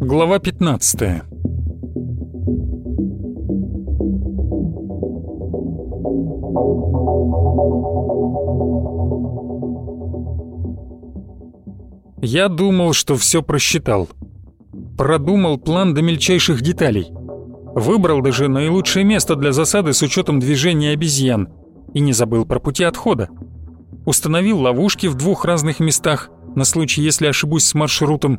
Глава 15 Я думал, что все просчитал. Продумал план до мельчайших деталей. Выбрал даже наилучшее место для засады с учетом движения обезьян. И не забыл про пути отхода. Установил ловушки в двух разных местах, на случай, если ошибусь с маршрутом.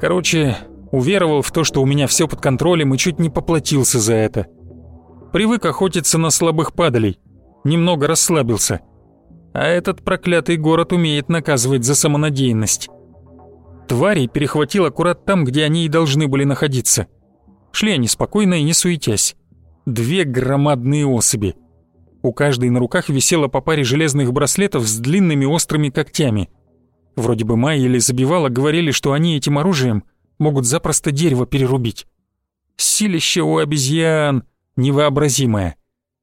Короче, уверовал в то, что у меня все под контролем и чуть не поплатился за это. Привык охотиться на слабых падалей. Немного расслабился. А этот проклятый город умеет наказывать за самонадеянность. Тварей перехватил аккурат там, где они и должны были находиться. Шли они спокойно и не суетясь. Две громадные особи. У каждой на руках висело по паре железных браслетов с длинными острыми когтями. Вроде бы Майя или Забивала говорили, что они этим оружием могут запросто дерево перерубить. Силище у обезьян невообразимое.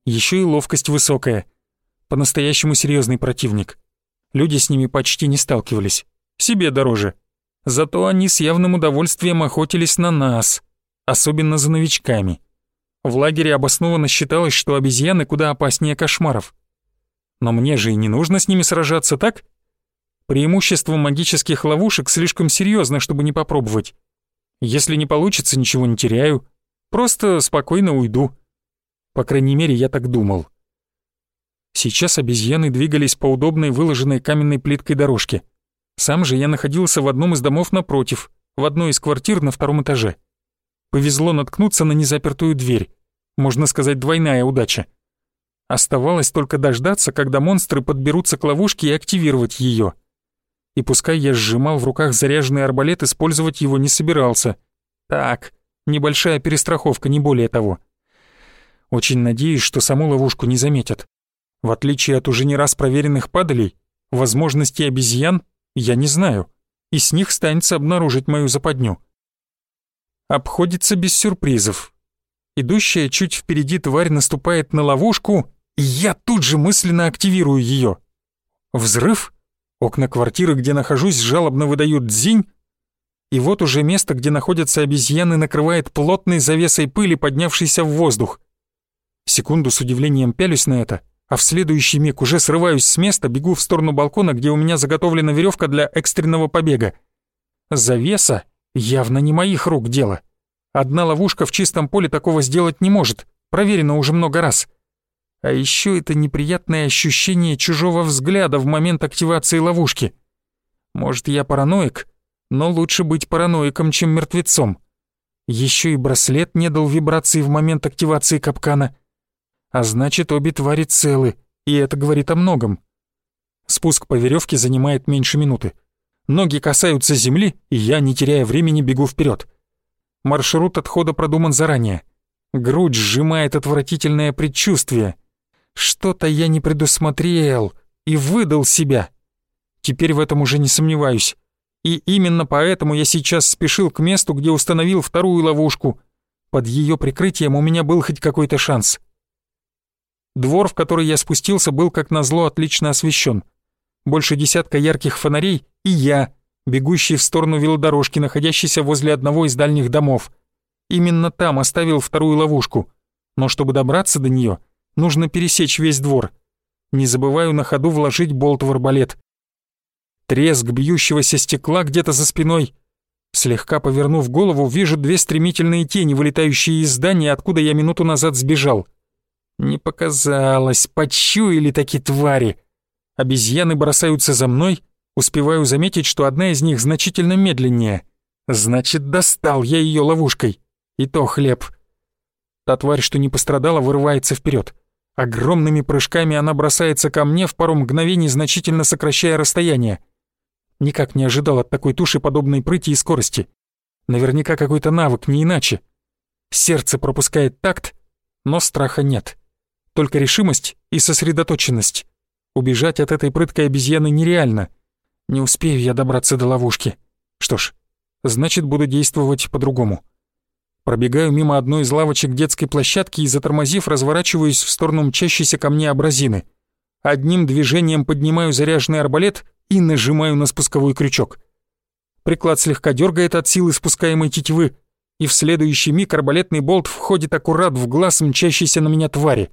Еще и ловкость высокая. По-настоящему серьезный противник. Люди с ними почти не сталкивались. Себе дороже. Зато они с явным удовольствием охотились на нас, особенно за новичками. В лагере обоснованно считалось, что обезьяны куда опаснее кошмаров. Но мне же и не нужно с ними сражаться, так? Преимущество магических ловушек слишком серьезно, чтобы не попробовать. Если не получится, ничего не теряю. Просто спокойно уйду. По крайней мере, я так думал. Сейчас обезьяны двигались по удобной выложенной каменной плиткой дорожке. Сам же я находился в одном из домов напротив, в одной из квартир на втором этаже. Повезло наткнуться на незапертую дверь. Можно сказать, двойная удача. Оставалось только дождаться, когда монстры подберутся к ловушке и активировать ее. И пускай я сжимал в руках заряженный арбалет, использовать его не собирался. Так, небольшая перестраховка, не более того. Очень надеюсь, что саму ловушку не заметят. В отличие от уже не раз проверенных падалей, возможностей обезьян я не знаю, и с них станется обнаружить мою западню. Обходится без сюрпризов. Идущая чуть впереди тварь наступает на ловушку, и я тут же мысленно активирую ее. Взрыв, окна квартиры, где нахожусь, жалобно выдают дзинь, и вот уже место, где находятся обезьяны, накрывает плотной завесой пыли, поднявшейся в воздух. Секунду с удивлением пялюсь на это — а в следующий миг уже срываюсь с места, бегу в сторону балкона, где у меня заготовлена веревка для экстренного побега. Завеса явно не моих рук дело. Одна ловушка в чистом поле такого сделать не может, проверено уже много раз. А еще это неприятное ощущение чужого взгляда в момент активации ловушки. Может, я параноик, но лучше быть параноиком, чем мертвецом. Еще и браслет не дал вибрации в момент активации капкана — а значит, обе твари целы, и это говорит о многом. Спуск по веревке занимает меньше минуты. Ноги касаются земли, и я, не теряя времени, бегу вперед. Маршрут отхода продуман заранее. Грудь сжимает отвратительное предчувствие. Что-то я не предусмотрел и выдал себя. Теперь в этом уже не сомневаюсь. И именно поэтому я сейчас спешил к месту, где установил вторую ловушку. Под ее прикрытием у меня был хоть какой-то шанс. Двор, в который я спустился, был как назло отлично освещен. Больше десятка ярких фонарей и я, бегущий в сторону велодорожки, находящейся возле одного из дальних домов. Именно там оставил вторую ловушку. Но чтобы добраться до нее, нужно пересечь весь двор. Не забываю на ходу вложить болт в арбалет. Треск бьющегося стекла где-то за спиной. Слегка повернув голову, вижу две стремительные тени, вылетающие из здания, откуда я минуту назад сбежал. Не показалось, почуяли такие твари. Обезьяны бросаются за мной, успеваю заметить, что одна из них значительно медленнее. Значит, достал я ее ловушкой. И то хлеб. Та тварь, что не пострадала, вырывается вперед. Огромными прыжками она бросается ко мне в пару мгновений, значительно сокращая расстояние. Никак не ожидал от такой туши подобной прыти и скорости. Наверняка какой-то навык, не иначе. Сердце пропускает такт, но страха нет только решимость и сосредоточенность. Убежать от этой прыткой обезьяны нереально. Не успею я добраться до ловушки. Что ж, значит, буду действовать по-другому. Пробегаю мимо одной из лавочек детской площадки и, затормозив, разворачиваюсь в сторону мчащейся ко мне абразины. Одним движением поднимаю заряженный арбалет и нажимаю на спусковой крючок. Приклад слегка дергает от силы спускаемой тетивы, и в следующий миг арбалетный болт входит аккурат в глаз мчащейся на меня твари.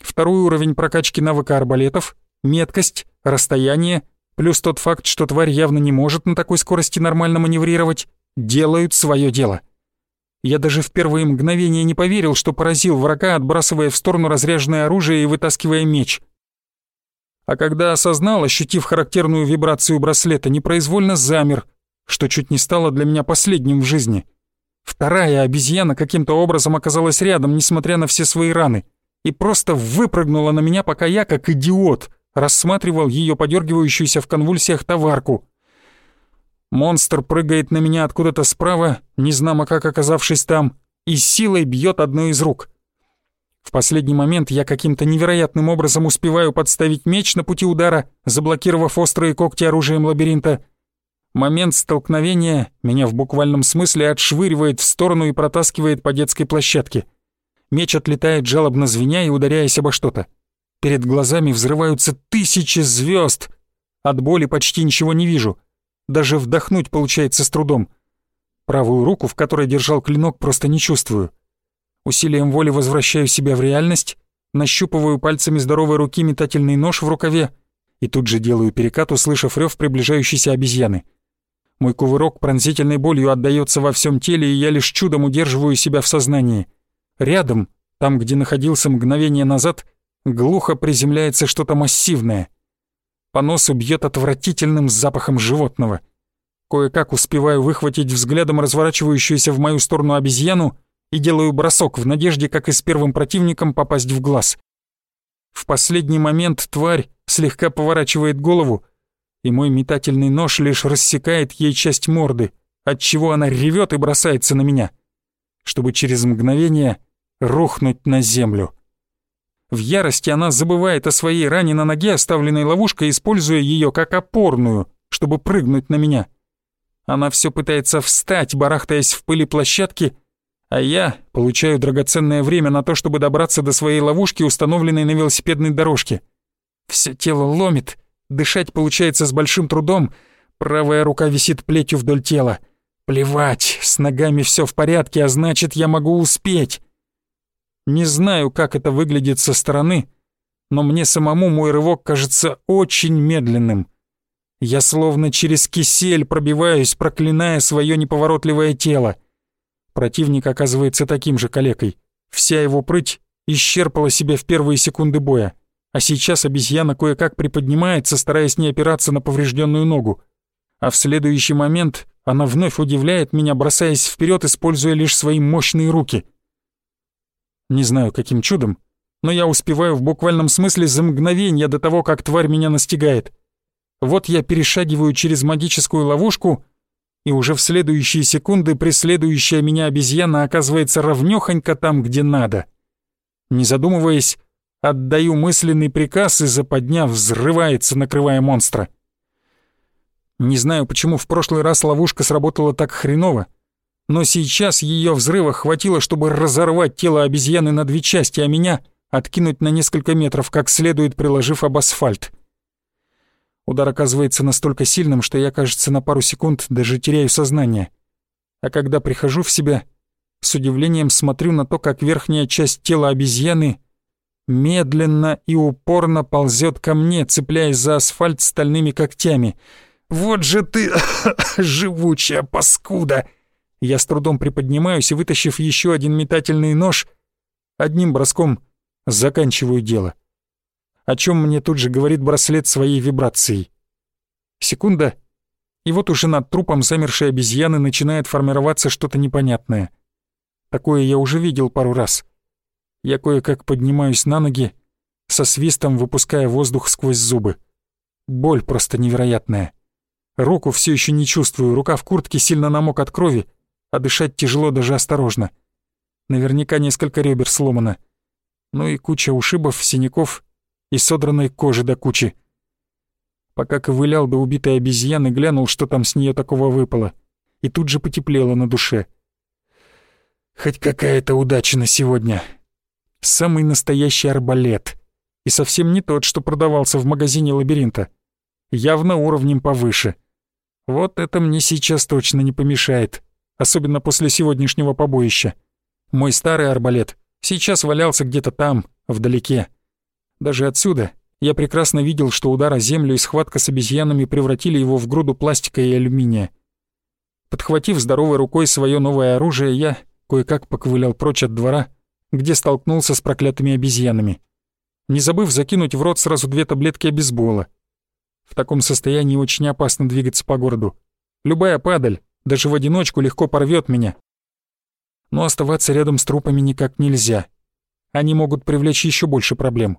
Второй уровень прокачки навыка арбалетов, меткость, расстояние, плюс тот факт, что тварь явно не может на такой скорости нормально маневрировать, делают свое дело. Я даже в первые мгновения не поверил, что поразил врага, отбрасывая в сторону разряженное оружие и вытаскивая меч. А когда осознал, ощутив характерную вибрацию браслета, непроизвольно замер, что чуть не стало для меня последним в жизни. Вторая обезьяна каким-то образом оказалась рядом, несмотря на все свои раны, и просто выпрыгнула на меня, пока я, как идиот, рассматривал ее подергивающуюся в конвульсиях товарку — Монстр прыгает на меня откуда-то справа, незнамо как оказавшись там, и силой бьет одной из рук. В последний момент я каким-то невероятным образом успеваю подставить меч на пути удара, заблокировав острые когти оружием лабиринта. Момент столкновения меня в буквальном смысле отшвыривает в сторону и протаскивает по детской площадке. Меч отлетает жалобно звеня и ударяясь обо что-то. Перед глазами взрываются тысячи звезд. От боли почти ничего не вижу — даже вдохнуть получается с трудом. Правую руку, в которой держал клинок, просто не чувствую. Усилием воли возвращаю себя в реальность, нащупываю пальцами здоровой руки метательный нож в рукаве и тут же делаю перекат, услышав рев приближающейся обезьяны. Мой кувырок пронзительной болью отдаётся во всем теле, и я лишь чудом удерживаю себя в сознании. Рядом, там, где находился мгновение назад, глухо приземляется что-то массивное — по носу бьет отвратительным запахом животного. Кое-как успеваю выхватить взглядом разворачивающуюся в мою сторону обезьяну и делаю бросок в надежде, как и с первым противником, попасть в глаз. В последний момент тварь слегка поворачивает голову, и мой метательный нож лишь рассекает ей часть морды, отчего она ревет и бросается на меня, чтобы через мгновение рухнуть на землю. В ярости она забывает о своей ране на ноге, оставленной ловушкой, используя ее как опорную, чтобы прыгнуть на меня. Она все пытается встать, барахтаясь в пыли площадки, а я получаю драгоценное время на то, чтобы добраться до своей ловушки, установленной на велосипедной дорожке. Все тело ломит, дышать получается с большим трудом, правая рука висит плетью вдоль тела. Плевать, с ногами все в порядке, а значит, я могу успеть. Не знаю, как это выглядит со стороны, но мне самому мой рывок кажется очень медленным. Я словно через кисель пробиваюсь, проклиная свое неповоротливое тело. Противник оказывается таким же калекой. Вся его прыть исчерпала себя в первые секунды боя, а сейчас обезьяна кое-как приподнимается, стараясь не опираться на поврежденную ногу. А в следующий момент она вновь удивляет меня, бросаясь вперед, используя лишь свои мощные руки — не знаю, каким чудом, но я успеваю в буквальном смысле за мгновение до того, как тварь меня настигает. Вот я перешагиваю через магическую ловушку, и уже в следующие секунды преследующая меня обезьяна оказывается ровнёхонько там, где надо. Не задумываясь, отдаю мысленный приказ, и западня взрывается, накрывая монстра. Не знаю, почему в прошлый раз ловушка сработала так хреново, но сейчас ее взрыва хватило, чтобы разорвать тело обезьяны на две части, а меня откинуть на несколько метров, как следует приложив об асфальт. Удар оказывается настолько сильным, что я, кажется, на пару секунд даже теряю сознание. А когда прихожу в себя, с удивлением смотрю на то, как верхняя часть тела обезьяны медленно и упорно ползет ко мне, цепляясь за асфальт стальными когтями. «Вот же ты, живучая паскуда!» Я с трудом приподнимаюсь и, вытащив еще один метательный нож, одним броском заканчиваю дело. О чем мне тут же говорит браслет своей вибрацией. Секунда, и вот уже над трупом замершей обезьяны начинает формироваться что-то непонятное. Такое я уже видел пару раз. Я кое-как поднимаюсь на ноги, со свистом выпуская воздух сквозь зубы. Боль просто невероятная. Руку все еще не чувствую, рука в куртке сильно намок от крови, а дышать тяжело даже осторожно. Наверняка несколько ребер сломано. Ну и куча ушибов, синяков и содранной кожи до кучи. Пока ковылял до убитой обезьяны, глянул, что там с нее такого выпало. И тут же потеплело на душе. Хоть какая-то удача на сегодня. Самый настоящий арбалет. И совсем не тот, что продавался в магазине лабиринта. Явно уровнем повыше. Вот это мне сейчас точно не помешает. Особенно после сегодняшнего побоища. Мой старый арбалет сейчас валялся где-то там, вдалеке. Даже отсюда я прекрасно видел, что удар о землю и схватка с обезьянами превратили его в груду пластика и алюминия. Подхватив здоровой рукой свое новое оружие, я кое-как поковылял прочь от двора, где столкнулся с проклятыми обезьянами, не забыв закинуть в рот сразу две таблетки обезбола. В таком состоянии очень опасно двигаться по городу. Любая падаль, даже в одиночку, легко порвет меня. Но оставаться рядом с трупами никак нельзя. Они могут привлечь еще больше проблем.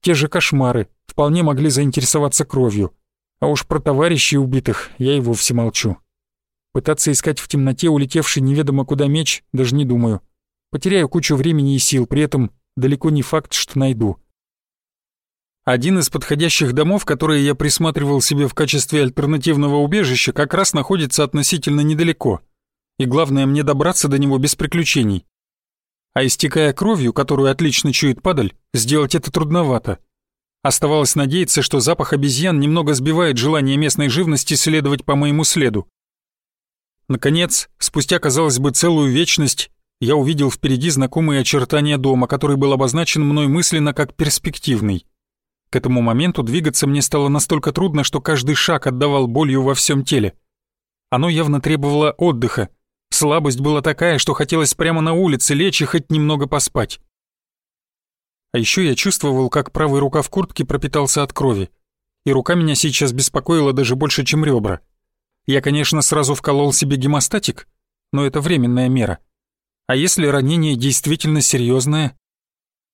Те же кошмары вполне могли заинтересоваться кровью. А уж про товарищей убитых я и вовсе молчу. Пытаться искать в темноте улетевший неведомо куда меч даже не думаю. Потеряю кучу времени и сил, при этом далеко не факт, что найду. Один из подходящих домов, которые я присматривал себе в качестве альтернативного убежища, как раз находится относительно недалеко. И главное, мне добраться до него без приключений. А истекая кровью, которую отлично чует падаль, сделать это трудновато. Оставалось надеяться, что запах обезьян немного сбивает желание местной живности следовать по моему следу. Наконец, спустя, казалось бы, целую вечность, я увидел впереди знакомые очертания дома, который был обозначен мной мысленно как перспективный. К этому моменту двигаться мне стало настолько трудно, что каждый шаг отдавал болью во всем теле. Оно явно требовало отдыха, Слабость была такая, что хотелось прямо на улице лечь и хоть немного поспать. А еще я чувствовал, как правый рукав куртки пропитался от крови. И рука меня сейчас беспокоила даже больше, чем ребра. Я, конечно, сразу вколол себе гемостатик, но это временная мера. А если ранение действительно серьезное,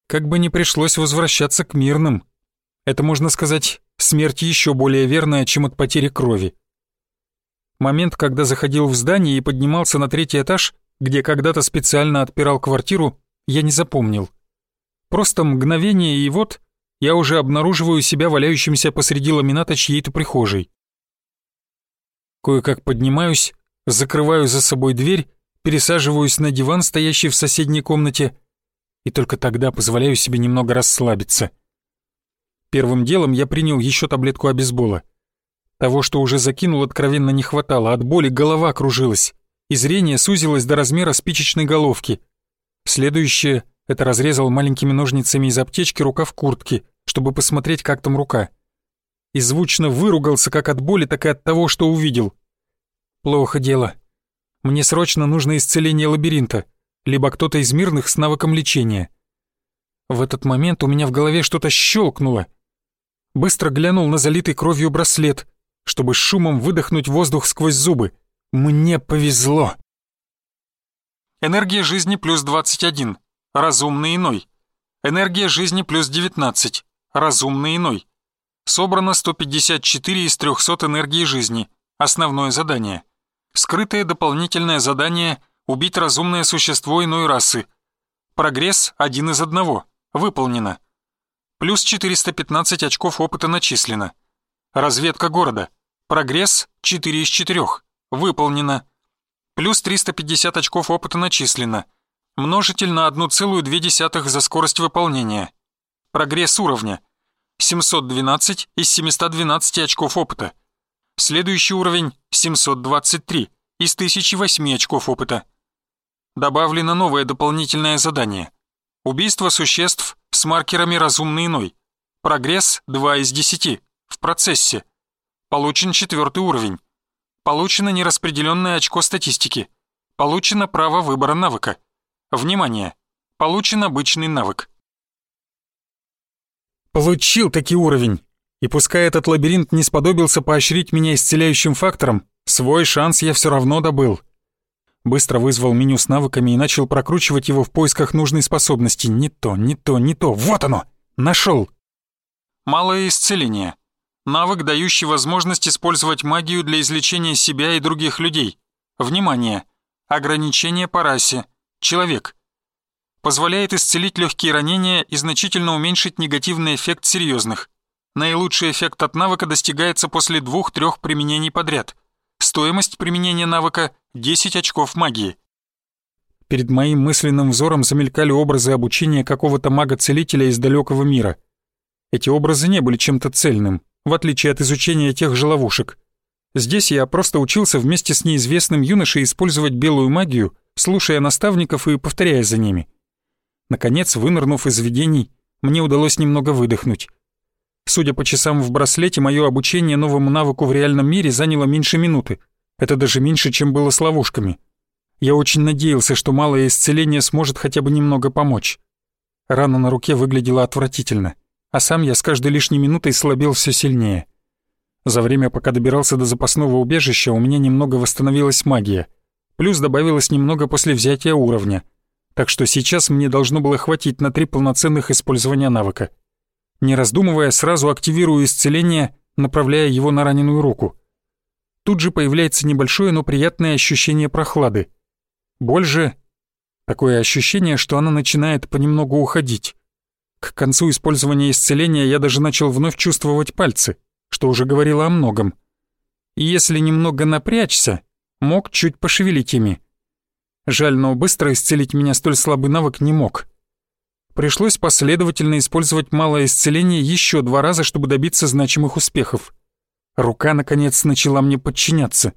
как бы не пришлось возвращаться к мирным. Это, можно сказать, смерть еще более верная, чем от потери крови. Момент, когда заходил в здание и поднимался на третий этаж, где когда-то специально отпирал квартиру, я не запомнил. Просто мгновение, и вот я уже обнаруживаю себя валяющимся посреди ламината чьей-то прихожей. Кое-как поднимаюсь, закрываю за собой дверь, пересаживаюсь на диван, стоящий в соседней комнате, и только тогда позволяю себе немного расслабиться. Первым делом я принял еще таблетку обезбола. Того, что уже закинул, откровенно не хватало, от боли голова кружилась, и зрение сузилось до размера спичечной головки. Следующее — это разрезал маленькими ножницами из аптечки рукав куртки, чтобы посмотреть, как там рука. И звучно выругался как от боли, так и от того, что увидел. Плохо дело. Мне срочно нужно исцеление лабиринта, либо кто-то из мирных с навыком лечения. В этот момент у меня в голове что-то щелкнуло. Быстро глянул на залитый кровью браслет — чтобы шумом выдохнуть воздух сквозь зубы. Мне повезло. Энергия жизни плюс 21. Разумный иной. Энергия жизни плюс 19. Разумный иной. Собрано 154 из 300 энергии жизни. Основное задание. Скрытое дополнительное задание «Убить разумное существо иной расы». Прогресс один из одного. Выполнено. Плюс 415 очков опыта начислено. Разведка города. Прогресс 4 из 4. Выполнено. Плюс 350 очков опыта начислено. Множитель на 1,2 за скорость выполнения. Прогресс уровня. 712 из 712 очков опыта. Следующий уровень 723 из 1008 очков опыта. Добавлено новое дополнительное задание. Убийство существ с маркерами «Разумный иной». Прогресс 2 из 10. В процессе. Получен четвертый уровень. Получено нераспределенное очко статистики. Получено право выбора навыка. Внимание! Получен обычный навык. Получил таки уровень. И пускай этот лабиринт не сподобился поощрить меня исцеляющим фактором, свой шанс я все равно добыл. Быстро вызвал меню с навыками и начал прокручивать его в поисках нужной способности. Не то, не то, не то. Вот оно! Нашел! Малое исцеление. Навык, дающий возможность использовать магию для излечения себя и других людей. Внимание! Ограничение по расе. Человек. Позволяет исцелить легкие ранения и значительно уменьшить негативный эффект серьезных. Наилучший эффект от навыка достигается после двух-трех применений подряд. Стоимость применения навыка – 10 очков магии. перед моим мысленным взором замелькали образы обучения какого-то мага-целителя из далекого мира. Эти образы не были чем-то цельным, в отличие от изучения тех же ловушек. Здесь я просто учился вместе с неизвестным юношей использовать белую магию, слушая наставников и повторяя за ними. Наконец, вынырнув из видений, мне удалось немного выдохнуть. Судя по часам в браслете, мое обучение новому навыку в реальном мире заняло меньше минуты. Это даже меньше, чем было с ловушками. Я очень надеялся, что малое исцеление сможет хотя бы немного помочь. Рана на руке выглядела отвратительно, а сам я с каждой лишней минутой слабел все сильнее. За время, пока добирался до запасного убежища, у меня немного восстановилась магия. Плюс добавилось немного после взятия уровня. Так что сейчас мне должно было хватить на три полноценных использования навыка. Не раздумывая, сразу активирую исцеление, направляя его на раненую руку. Тут же появляется небольшое, но приятное ощущение прохлады. Боль же... Такое ощущение, что она начинает понемногу уходить. К концу использования исцеления я даже начал вновь чувствовать пальцы, что уже говорило о многом. И если немного напрячься, мог чуть пошевелить ими. Жаль, но быстро исцелить меня столь слабый навык не мог. Пришлось последовательно использовать малое исцеление еще два раза, чтобы добиться значимых успехов. Рука, наконец, начала мне подчиняться.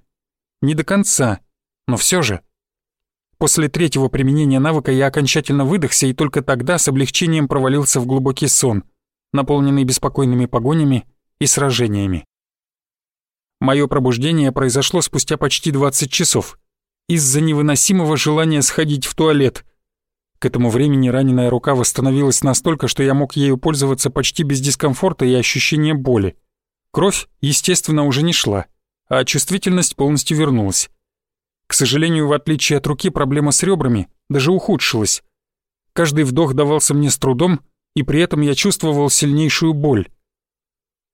Не до конца, но все же. После третьего применения навыка я окончательно выдохся и только тогда с облегчением провалился в глубокий сон, наполненный беспокойными погонями и сражениями. Мое пробуждение произошло спустя почти 20 часов из-за невыносимого желания сходить в туалет. К этому времени раненая рука восстановилась настолько, что я мог ею пользоваться почти без дискомфорта и ощущения боли. Кровь, естественно, уже не шла, а чувствительность полностью вернулась. К сожалению, в отличие от руки, проблема с ребрами даже ухудшилась. Каждый вдох давался мне с трудом, и при этом я чувствовал сильнейшую боль.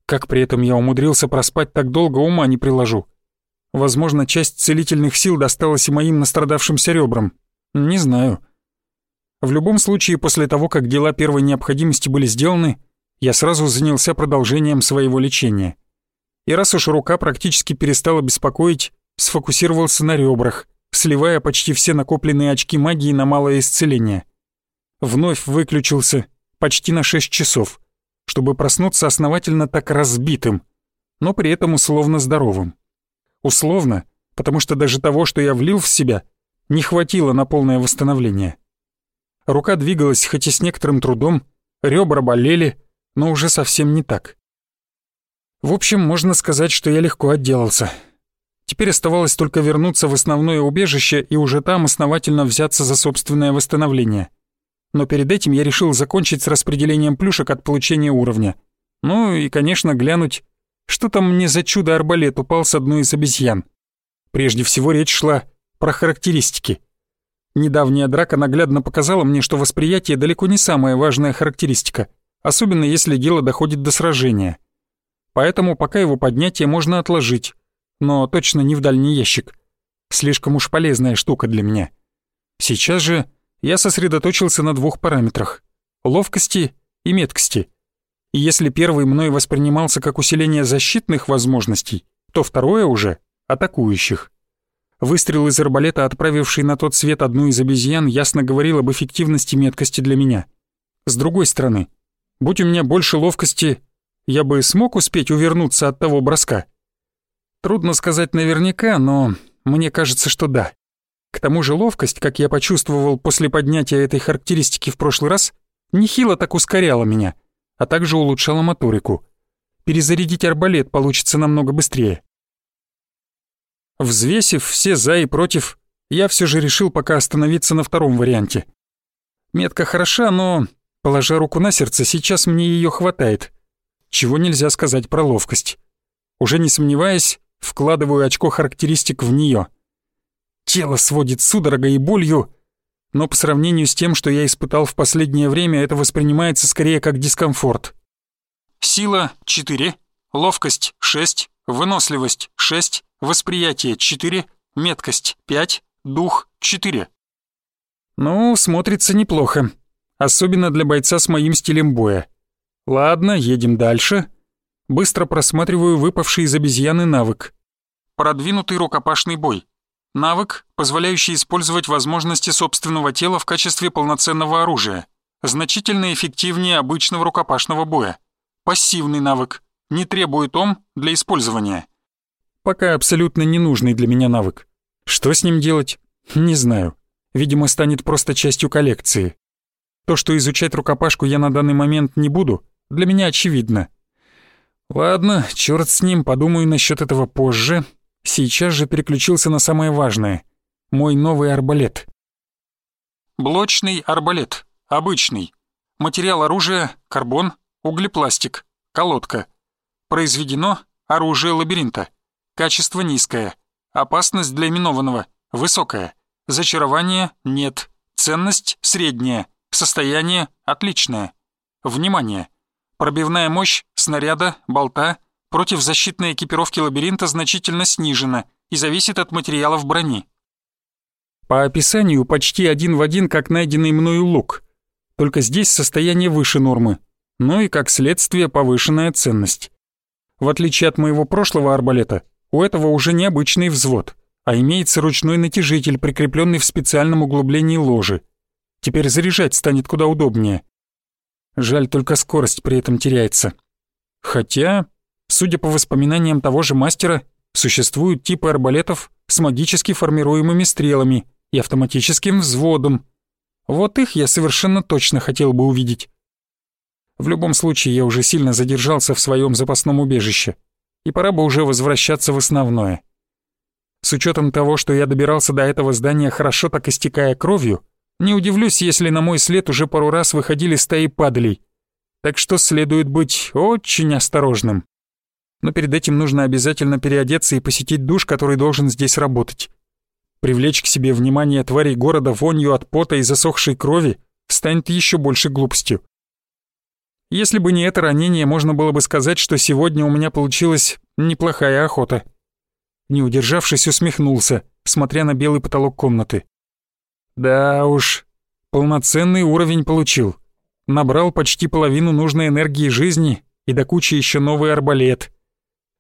Как при этом я умудрился проспать так долго, ума не приложу. Возможно, часть целительных сил досталась и моим настрадавшимся ребрам. Не знаю. В любом случае, после того, как дела первой необходимости были сделаны, я сразу занялся продолжением своего лечения. И раз уж рука практически перестала беспокоить, сфокусировался на ребрах, сливая почти все накопленные очки магии на малое исцеление. Вновь выключился почти на 6 часов, чтобы проснуться основательно так разбитым, но при этом условно здоровым. Условно, потому что даже того, что я влил в себя, не хватило на полное восстановление. Рука двигалась хоть и с некоторым трудом, ребра болели, но уже совсем не так. В общем, можно сказать, что я легко отделался. Теперь оставалось только вернуться в основное убежище и уже там основательно взяться за собственное восстановление. Но перед этим я решил закончить с распределением плюшек от получения уровня. Ну и, конечно, глянуть, что там мне за чудо-арбалет упал с одной из обезьян. Прежде всего речь шла про характеристики. Недавняя драка наглядно показала мне, что восприятие далеко не самая важная характеристика, особенно если дело доходит до сражения. Поэтому пока его поднятие можно отложить, но точно не в дальний ящик. Слишком уж полезная штука для меня. Сейчас же я сосредоточился на двух параметрах — ловкости и меткости. И если первый мной воспринимался как усиление защитных возможностей, то второе уже — атакующих. Выстрел из арбалета, отправивший на тот свет одну из обезьян, ясно говорил об эффективности меткости для меня. С другой стороны, будь у меня больше ловкости, я бы смог успеть увернуться от того броска — Трудно сказать наверняка, но мне кажется, что да. К тому же ловкость, как я почувствовал после поднятия этой характеристики в прошлый раз, нехило так ускоряла меня, а также улучшала моторику. Перезарядить арбалет получится намного быстрее. Взвесив все «за» и «против», я все же решил пока остановиться на втором варианте. Метка хороша, но, положа руку на сердце, сейчас мне ее хватает. Чего нельзя сказать про ловкость. Уже не сомневаясь, Вкладываю очко характеристик в нее. Тело сводит судорогой и болью, но по сравнению с тем, что я испытал в последнее время, это воспринимается скорее как дискомфорт. Сила — 4, ловкость — 6, выносливость — 6, восприятие — 4, меткость — 5, дух — 4. Ну, смотрится неплохо, особенно для бойца с моим стилем боя. Ладно, едем дальше. Быстро просматриваю выпавший из обезьяны навык. Продвинутый рукопашный бой. Навык, позволяющий использовать возможности собственного тела в качестве полноценного оружия. Значительно эффективнее обычного рукопашного боя. Пассивный навык. Не требует ом для использования. Пока абсолютно ненужный для меня навык. Что с ним делать? Не знаю. Видимо, станет просто частью коллекции. То, что изучать рукопашку я на данный момент не буду, для меня очевидно. Ладно, черт с ним, подумаю насчет этого позже. Сейчас же переключился на самое важное. Мой новый арбалет. Блочный арбалет. Обычный. Материал оружия – карбон, углепластик, колодка. Произведено оружие лабиринта. Качество низкое. Опасность для именованного – высокая. Зачарование – нет. Ценность – средняя. Состояние – отличное. Внимание! Пробивная мощь снаряда, болта, противозащитной экипировки лабиринта значительно снижена и зависит от материалов брони. По описанию почти один в один, как найденный мною лук. Только здесь состояние выше нормы, но и как следствие повышенная ценность. В отличие от моего прошлого арбалета, у этого уже необычный взвод, а имеется ручной натяжитель, прикрепленный в специальном углублении ложи. Теперь заряжать станет куда удобнее. Жаль, только скорость при этом теряется. Хотя, судя по воспоминаниям того же мастера, существуют типы арбалетов с магически формируемыми стрелами и автоматическим взводом. Вот их я совершенно точно хотел бы увидеть. В любом случае, я уже сильно задержался в своем запасном убежище, и пора бы уже возвращаться в основное. С учетом того, что я добирался до этого здания хорошо так истекая кровью, не удивлюсь, если на мой след уже пару раз выходили стаи падалей. Так что следует быть очень осторожным. Но перед этим нужно обязательно переодеться и посетить душ, который должен здесь работать. Привлечь к себе внимание тварей города вонью от пота и засохшей крови станет еще больше глупостью. Если бы не это ранение, можно было бы сказать, что сегодня у меня получилась неплохая охота. Не удержавшись, усмехнулся, смотря на белый потолок комнаты. Да уж, полноценный уровень получил. Набрал почти половину нужной энергии жизни и до кучи еще новый арбалет.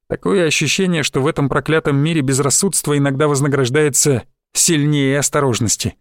Такое ощущение, что в этом проклятом мире безрассудство иногда вознаграждается сильнее осторожности.